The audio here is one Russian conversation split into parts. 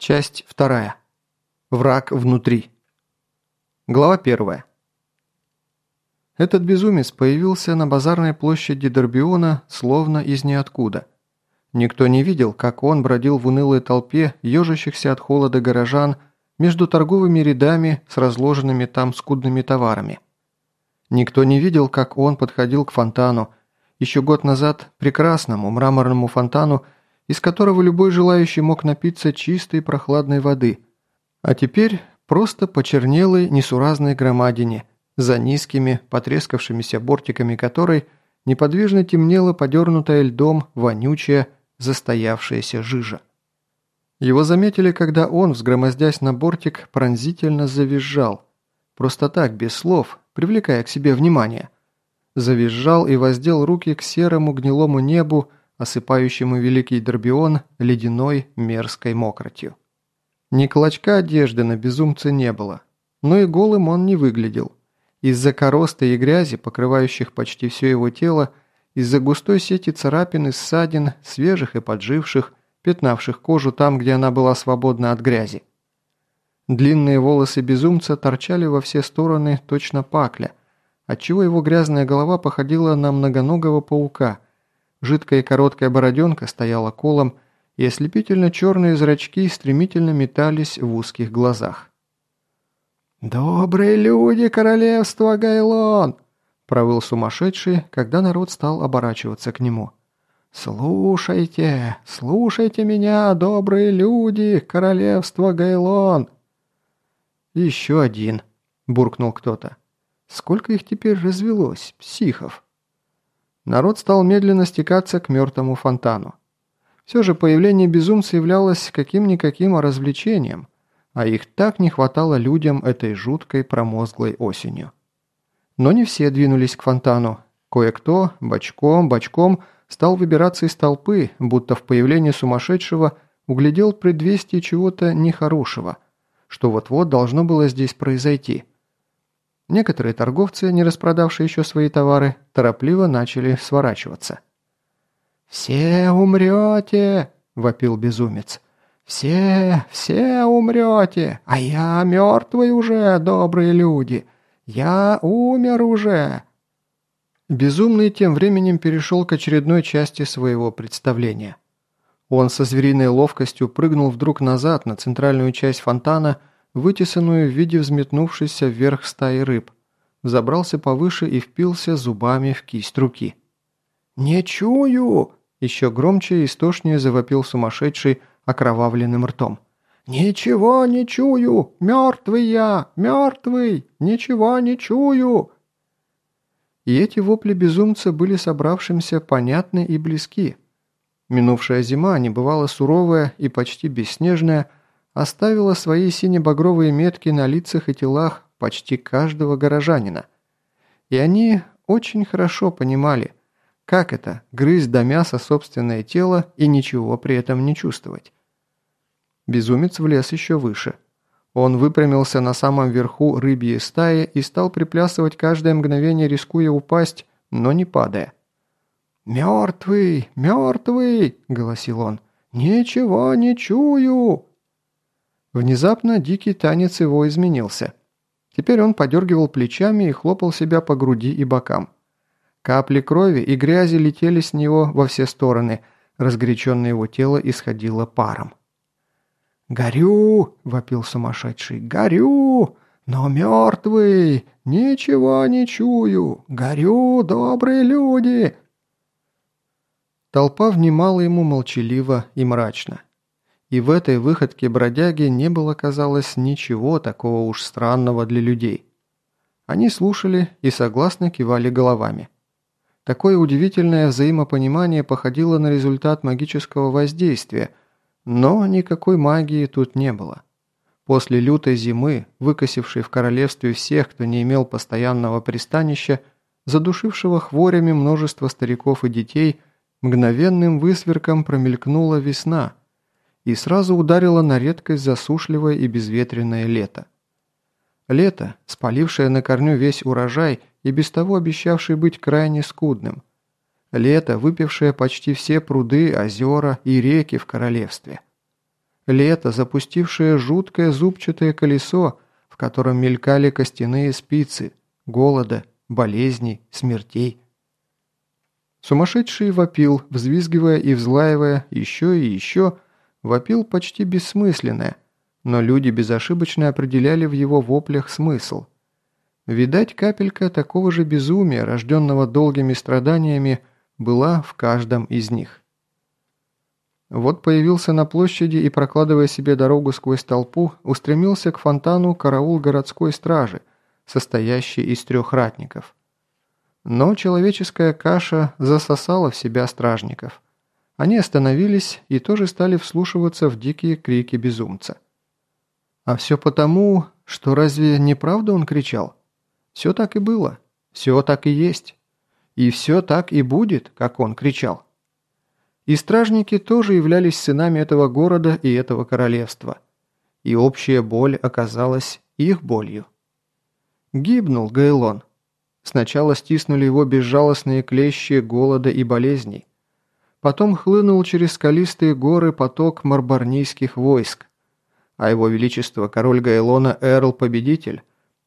Часть вторая. Враг внутри. Глава первая. Этот безумец появился на базарной площади Дорбиона словно из ниоткуда. Никто не видел, как он бродил в унылой толпе ежащихся от холода горожан между торговыми рядами с разложенными там скудными товарами. Никто не видел, как он подходил к фонтану, еще год назад прекрасному мраморному фонтану, из которого любой желающий мог напиться чистой прохладной воды, а теперь просто почернелой несуразной громадине, за низкими, потрескавшимися бортиками которой неподвижно темнела подернутая льдом вонючая, застоявшаяся жижа. Его заметили, когда он, взгромоздясь на бортик, пронзительно завизжал. Просто так, без слов, привлекая к себе внимание. Завизжал и воздел руки к серому гнилому небу, осыпающему Великий Дорбион ледяной мерзкой мокротью. Ни клочка одежды на безумце не было, но и голым он не выглядел. Из-за короста и грязи, покрывающих почти все его тело, из-за густой сети царапин и ссадин, свежих и подживших, пятнавших кожу там, где она была свободна от грязи. Длинные волосы безумца торчали во все стороны точно пакля, отчего его грязная голова походила на многоногого паука – Жидкая и короткая бороденка стояла колом, и ослепительно черные зрачки стремительно метались в узких глазах. «Добрые люди королевства Гайлон!» – провыл сумасшедший, когда народ стал оборачиваться к нему. «Слушайте, слушайте меня, добрые люди королевства Гайлон!» «Еще один», – буркнул кто-то. «Сколько их теперь развелось, психов?» Народ стал медленно стекаться к мертвому фонтану. Все же появление безумца являлось каким-никаким развлечением, а их так не хватало людям этой жуткой промозглой осенью. Но не все двинулись к фонтану. Кое-кто бочком, бочком стал выбираться из толпы, будто в появлении сумасшедшего углядел предвестие чего-то нехорошего, что вот-вот должно было здесь произойти – Некоторые торговцы, не распродавшие еще свои товары, торопливо начали сворачиваться. «Все умрете!» – вопил безумец. «Все, все умрете, а я мертвый уже, добрые люди! Я умер уже!» Безумный тем временем перешел к очередной части своего представления. Он со звериной ловкостью прыгнул вдруг назад на центральную часть фонтана – вытесанную в виде взметнувшейся вверх стаи рыб, взобрался повыше и впился зубами в кисть руки. «Не чую!» – еще громче и истошнее завопил сумасшедший окровавленным ртом. «Ничего не чую! Мертвый я! Мертвый! Ничего не чую!» И эти вопли безумца были собравшимся понятны и близки. Минувшая зима, небывало суровая и почти бесснежная – оставила свои сине-багровые метки на лицах и телах почти каждого горожанина. И они очень хорошо понимали, как это – грызть до мяса собственное тело и ничего при этом не чувствовать. Безумец влез еще выше. Он выпрямился на самом верху рыбьей стаи и стал приплясывать каждое мгновение, рискуя упасть, но не падая. «Мертвый! Мертвый!» – голосил он. «Ничего не чую!» Внезапно дикий танец его изменился. Теперь он подергивал плечами и хлопал себя по груди и бокам. Капли крови и грязи летели с него во все стороны, разгоряченное его тело исходило паром. «Горю!» – вопил сумасшедший. «Горю! Но мертвый! Ничего не чую! Горю, добрые люди!» Толпа внимала ему молчаливо и мрачно. И в этой выходке бродяги не было, казалось, ничего такого уж странного для людей. Они слушали и согласно кивали головами. Такое удивительное взаимопонимание походило на результат магического воздействия, но никакой магии тут не было. После лютой зимы, выкосившей в королевстве всех, кто не имел постоянного пристанища, задушившего хворями множество стариков и детей, мгновенным высверком промелькнула весна – и сразу ударило на редкость засушливое и безветренное лето. Лето, спалившее на корню весь урожай и без того обещавшее быть крайне скудным. Лето, выпившее почти все пруды, озера и реки в королевстве. лето, запустившее жуткое зубчатое колесо, в котором мелькали костяные спицы, голода, болезней, смертей. Сумасшедший вопил, взвизгивая и взлаивая еще и еще, вопил почти бессмысленное, но люди безошибочно определяли в его воплях смысл. Видать, капелька такого же безумия, рожденного долгими страданиями, была в каждом из них. Вот появился на площади и, прокладывая себе дорогу сквозь толпу, устремился к фонтану караул городской стражи, состоящий из трех ратников. Но человеческая каша засосала в себя стражников. Они остановились и тоже стали вслушиваться в дикие крики безумца. А все потому, что разве не правда он кричал? Все так и было, все так и есть. И все так и будет, как он кричал. И стражники тоже являлись сынами этого города и этого королевства. И общая боль оказалась их болью. Гибнул Гейлон. Сначала стиснули его безжалостные клещи голода и болезней. Потом хлынул через скалистые горы поток марбарнийских войск. А его величество король Гайлона Эрл-победитель,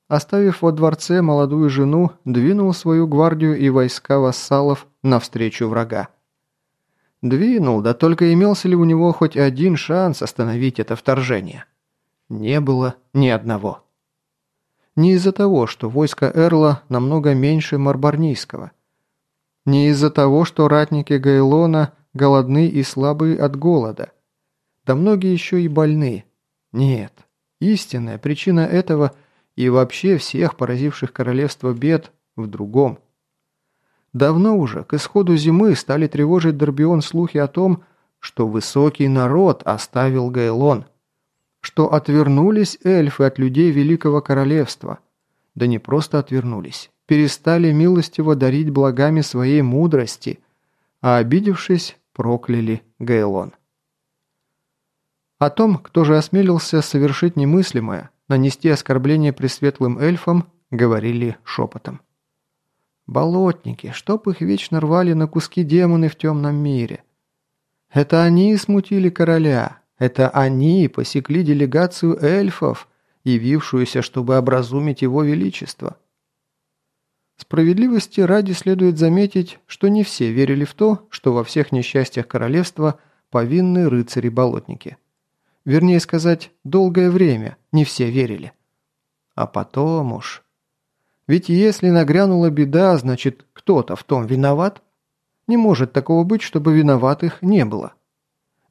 оставив во дворце молодую жену, двинул свою гвардию и войска вассалов навстречу врага. Двинул, да только имелся ли у него хоть один шанс остановить это вторжение? Не было ни одного. Не из-за того, что войско Эрла намного меньше Марбарнийского. Не из-за того, что ратники Гайлона голодны и слабы от голода. Да многие еще и больны. Нет. Истинная причина этого и вообще всех поразивших королевство бед в другом. Давно уже, к исходу зимы, стали тревожить Дорбион слухи о том, что высокий народ оставил Гайлон – что отвернулись эльфы от людей Великого Королевства. Да не просто отвернулись, перестали милостиво дарить благами своей мудрости, а обидевшись, прокляли Гейлон. О том, кто же осмелился совершить немыслимое, нанести оскорбление пресветлым эльфам, говорили шепотом. Болотники, чтоб их вечно рвали на куски демоны в темном мире. Это они смутили короля, это они посекли делегацию эльфов, явившуюся, чтобы образумить его величество. Справедливости ради следует заметить, что не все верили в то, что во всех несчастьях королевства повинны рыцари-болотники. Вернее сказать, долгое время не все верили. А потом уж... Ведь если нагрянула беда, значит, кто-то в том виноват? Не может такого быть, чтобы виноватых не было.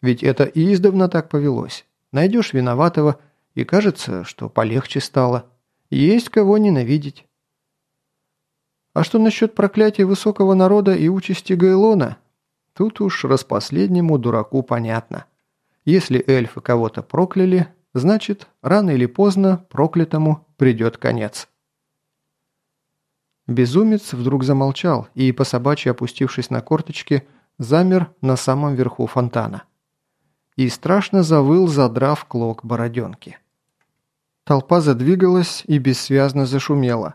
Ведь это и издавна так повелось. Найдешь виноватого, и кажется, что полегче стало. Есть кого ненавидеть. А что насчет проклятия высокого народа и участи Гайлона? Тут уж распоследнему дураку понятно. Если эльфы кого-то прокляли, значит, рано или поздно проклятому придет конец. Безумец вдруг замолчал и, по собачьи опустившись на корточки, замер на самом верху фонтана и страшно завыл, задрав клок бороденки. Толпа задвигалась и бессвязно зашумела.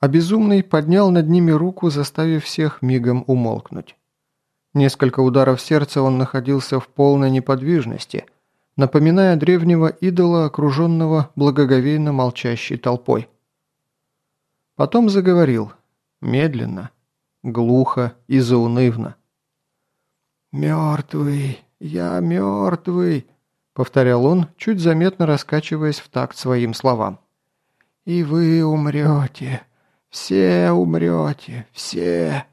А безумный поднял над ними руку, заставив всех мигом умолкнуть. Несколько ударов сердца он находился в полной неподвижности, напоминая древнего идола, окруженного благоговейно молчащей толпой. Потом заговорил, медленно, глухо и заунывно. «Мертвый, я мертвый», — повторял он, чуть заметно раскачиваясь в такт своим словам. «И вы умрете, все умрете, все».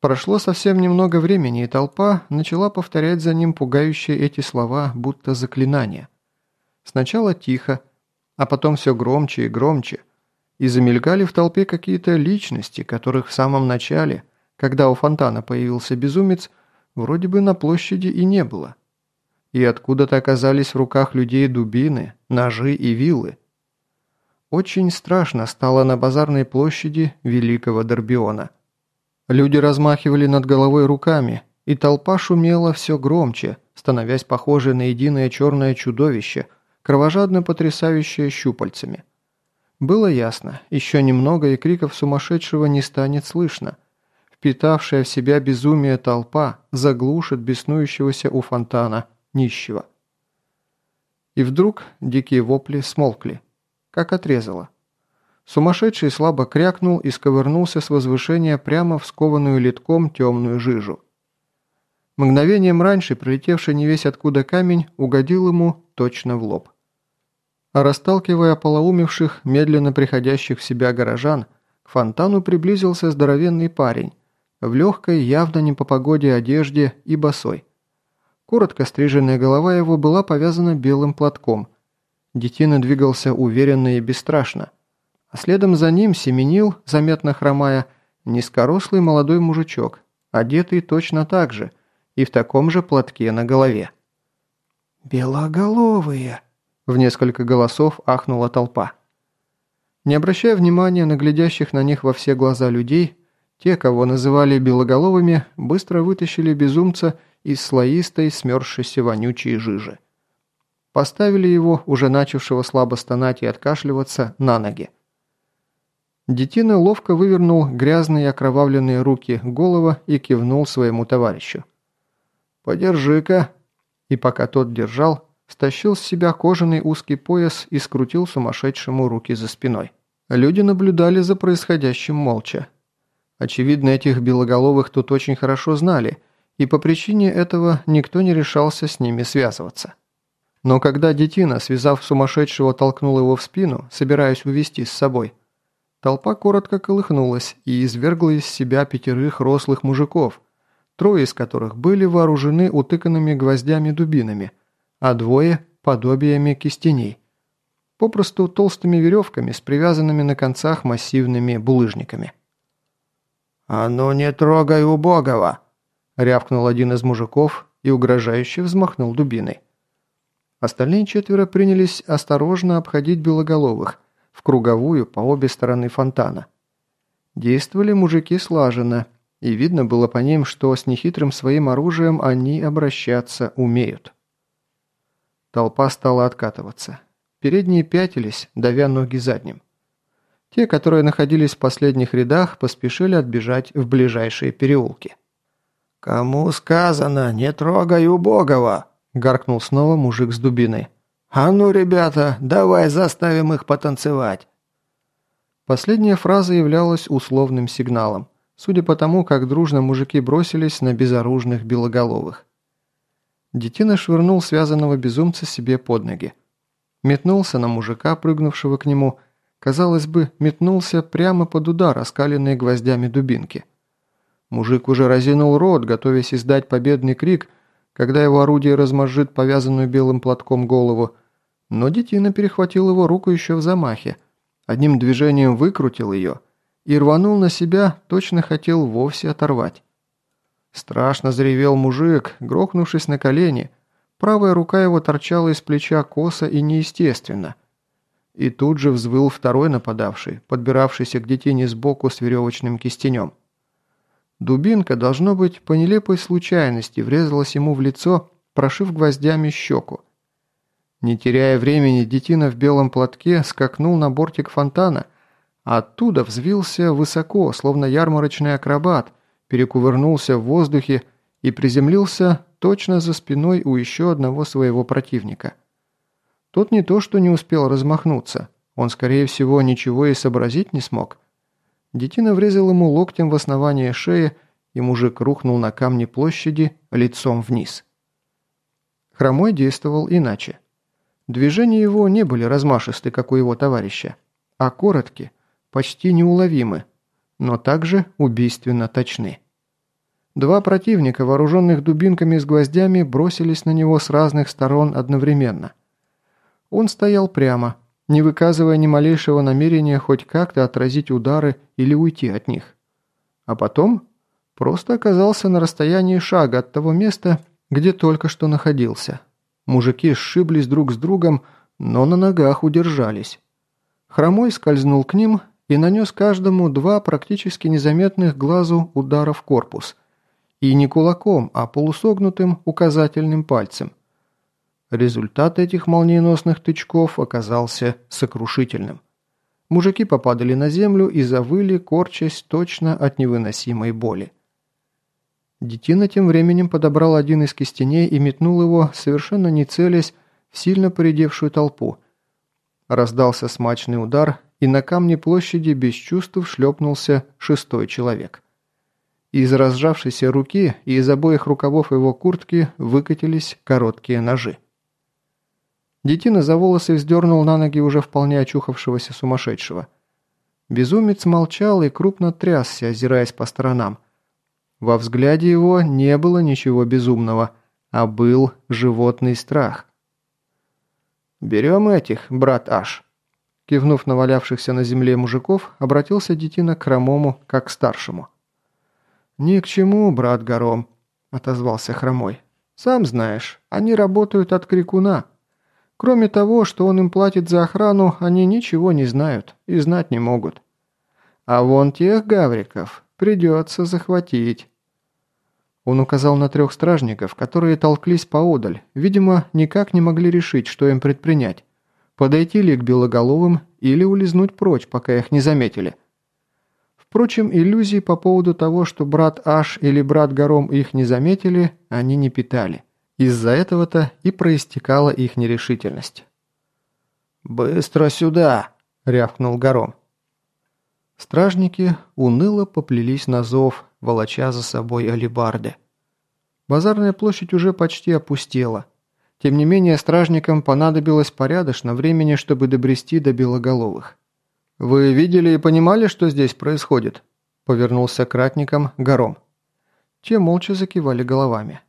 Прошло совсем немного времени, и толпа начала повторять за ним пугающие эти слова, будто заклинания. Сначала тихо, а потом все громче и громче, и замелькали в толпе какие-то личности, которых в самом начале – когда у фонтана появился безумец, вроде бы на площади и не было. И откуда-то оказались в руках людей дубины, ножи и вилы. Очень страшно стало на базарной площади Великого Дорбиона. Люди размахивали над головой руками, и толпа шумела все громче, становясь похожей на единое черное чудовище, кровожадно потрясающее щупальцами. Было ясно, еще немного и криков сумасшедшего не станет слышно – впитавшая в себя безумие толпа, заглушит беснующегося у фонтана нищего. И вдруг дикие вопли смолкли, как отрезало. Сумасшедший слабо крякнул и сковырнулся с возвышения прямо в скованную литком темную жижу. Мгновением раньше прилетевший не весь откуда камень угодил ему точно в лоб. А расталкивая полоумевших, медленно приходящих в себя горожан, к фонтану приблизился здоровенный парень, в легкой, явно не по погоде одежде и босой. Коротко стриженная голова его была повязана белым платком. Детина двигался уверенно и бесстрашно а следом за ним семенил, заметно хромая, низкорослый молодой мужичок, одетый точно так же и в таком же платке на голове. «Белоголовые!» – в несколько голосов ахнула толпа. Не обращая внимания на глядящих на них во все глаза людей, те, кого называли белоголовыми, быстро вытащили безумца из слоистой, смерзшейся вонючей жижи. Поставили его, уже начавшего слабо стонать и откашливаться, на ноги. Детина ловко вывернул грязные окровавленные руки голова и кивнул своему товарищу. «Подержи-ка!» И пока тот держал, стащил с себя кожаный узкий пояс и скрутил сумасшедшему руки за спиной. Люди наблюдали за происходящим молча. Очевидно, этих белоголовых тут очень хорошо знали, и по причине этого никто не решался с ними связываться. Но когда детина, связав сумасшедшего, толкнул его в спину, собираясь увести с собой – Толпа коротко колыхнулась и извергла из себя пятерых рослых мужиков, трое из которых были вооружены утыканными гвоздями дубинами, а двое – подобиями кистеней. Попросту толстыми веревками с привязанными на концах массивными булыжниками. «А ну не трогай убогого!» – рявкнул один из мужиков и угрожающе взмахнул дубиной. Остальные четверо принялись осторожно обходить белоголовых – в круговую по обе стороны фонтана. Действовали мужики слаженно, и видно было по ним, что с нехитрым своим оружием они обращаться умеют. Толпа стала откатываться. Передние пятились, давя ноги задним. Те, которые находились в последних рядах, поспешили отбежать в ближайшие переулки. «Кому сказано, не трогай убогого!» – гаркнул снова мужик с дубиной. «А ну, ребята, давай заставим их потанцевать!» Последняя фраза являлась условным сигналом, судя по тому, как дружно мужики бросились на безоружных белоголовых. Детина швырнул связанного безумца себе под ноги. Метнулся на мужика, прыгнувшего к нему. Казалось бы, метнулся прямо под удар, оскаленные гвоздями дубинки. Мужик уже разинул рот, готовясь издать победный крик, когда его орудие размозжит повязанную белым платком голову, но детина перехватил его руку еще в замахе, одним движением выкрутил ее и рванул на себя, точно хотел вовсе оторвать. Страшно заревел мужик, грохнувшись на колени, правая рука его торчала из плеча косо и неестественно. И тут же взвыл второй нападавший, подбиравшийся к детине сбоку с веревочным кистенем. Дубинка, должно быть, по нелепой случайности врезалась ему в лицо, прошив гвоздями щеку. Не теряя времени, детина в белом платке скакнул на бортик фонтана, а оттуда взвился высоко, словно ярмарочный акробат, перекувырнулся в воздухе и приземлился точно за спиной у еще одного своего противника. Тот не то что не успел размахнуться, он, скорее всего, ничего и сообразить не смог. Детина врезал ему локтем в основание шеи, и мужик рухнул на камни площади лицом вниз. Хромой действовал иначе. Движения его не были размашисты, как у его товарища, а коротки, почти неуловимы, но также убийственно точны. Два противника, вооруженных дубинками с гвоздями, бросились на него с разных сторон одновременно. Он стоял прямо, не выказывая ни малейшего намерения хоть как-то отразить удары или уйти от них. А потом просто оказался на расстоянии шага от того места, где только что находился. Мужики сшиблись друг с другом, но на ногах удержались. Хромой скользнул к ним и нанес каждому два практически незаметных глазу удара в корпус. И не кулаком, а полусогнутым указательным пальцем. Результат этих молниеносных тычков оказался сокрушительным. Мужики попадали на землю и завыли, корчась точно от невыносимой боли. Детина тем временем подобрал один из кистеней и метнул его, совершенно не целясь, в сильно поредевшую толпу. Раздался смачный удар, и на камне площади без чувств шлепнулся шестой человек. Из разжавшейся руки и из обоих рукавов его куртки выкатились короткие ножи. Детина за волосы вздернул на ноги уже вполне очухавшегося сумасшедшего. Безумец молчал и крупно трясся, озираясь по сторонам. Во взгляде его не было ничего безумного, а был животный страх. «Берем этих, брат Аш», Кивнув на валявшихся на земле мужиков, обратился Детина к Хромому, как к старшему. «Ни к чему, брат Гором», – отозвался Хромой. «Сам знаешь, они работают от крикуна. Кроме того, что он им платит за охрану, они ничего не знают и знать не могут. А вон тех гавриков придется захватить». Он указал на трех стражников, которые толклись поодаль, видимо, никак не могли решить, что им предпринять. Подойти ли к белоголовым или улизнуть прочь, пока их не заметили. Впрочем, иллюзий по поводу того, что брат Аш или брат Гором их не заметили, они не питали. Из-за этого-то и проистекала их нерешительность. «Быстро сюда!» – рявкнул Гором. Стражники уныло поплелись на зов, волоча за собой алибарды. Базарная площадь уже почти опустела. Тем не менее, стражникам понадобилось порядочно времени, чтобы добрести до белоголовых. «Вы видели и понимали, что здесь происходит?» – повернулся к ратникам Гором. Те молча закивали головами.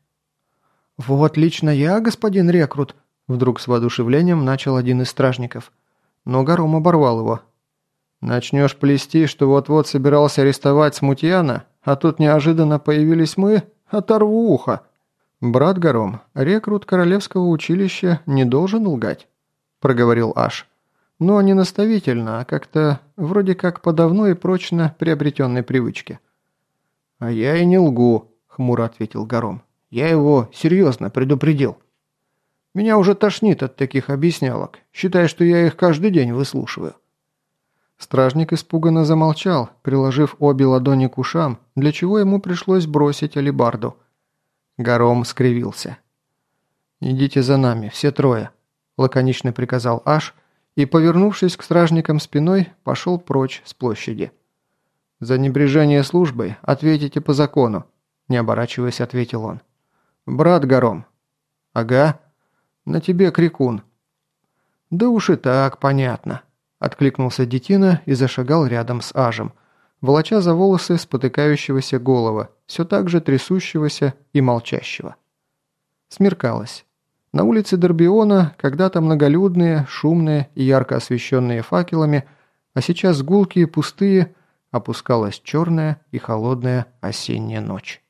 «Вот лично я, господин рекрут», – вдруг с воодушевлением начал один из стражников. Но Гором оборвал его. «Начнешь плести, что вот-вот собирался арестовать Смутьяна, а тут неожиданно появились мы, оторву ухо». «Брат Гором, рекрут Королевского училища не должен лгать», – проговорил Аш. «Но не наставительно, а как-то вроде как по давно и прочно приобретенной привычке». «А я и не лгу», – хмуро ответил Гором. Я его серьезно предупредил. Меня уже тошнит от таких объяснялок, считая, что я их каждый день выслушиваю. Стражник испуганно замолчал, приложив обе ладони к ушам, для чего ему пришлось бросить алибарду. Гором скривился. «Идите за нами, все трое», – лаконично приказал Аш, и, повернувшись к стражникам спиной, пошел прочь с площади. «За небрежение службой ответите по закону», – не оборачиваясь, ответил он. «Брат Гором». «Ага. На тебе крикун». «Да уж и так, понятно», – откликнулся Детина и зашагал рядом с Ажем, волоча за волосы спотыкающегося голова, все так же трясущегося и молчащего. Смеркалось. На улице Дорбиона, когда-то многолюдные, шумные и ярко освещенные факелами, а сейчас гулкие, пустые, опускалась черная и холодная осенняя ночь.